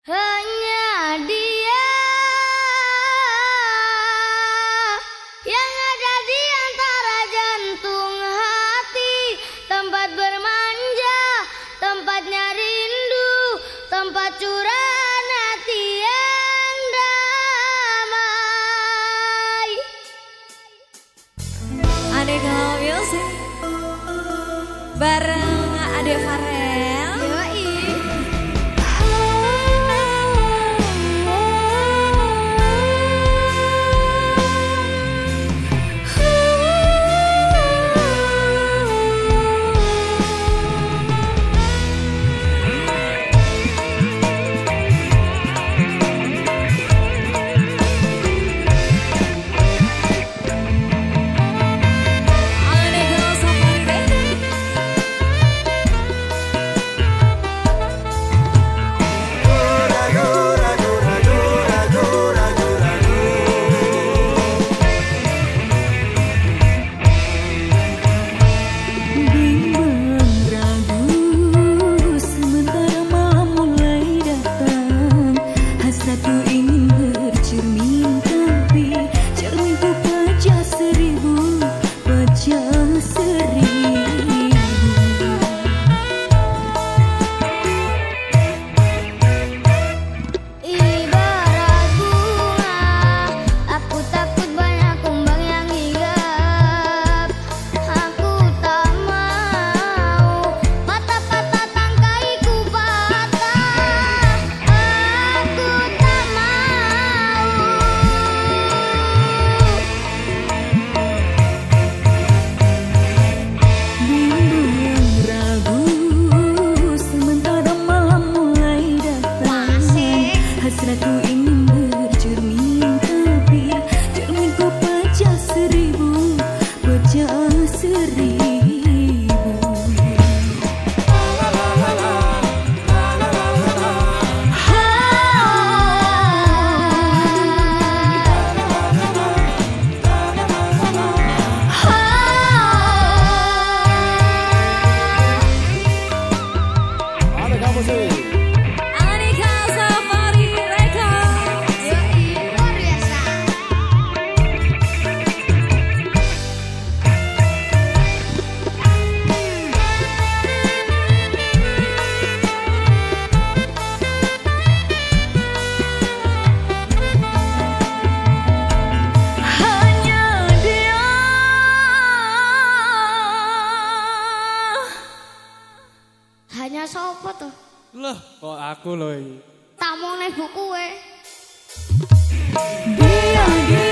Hanya dia yang ada di antara jantung hati, tempat bermanja, tempat rindu, tempat curahan hati yang damai. Ade Music bareng Ade Farel. aku loh. Tak mau buku eh. Dia dia.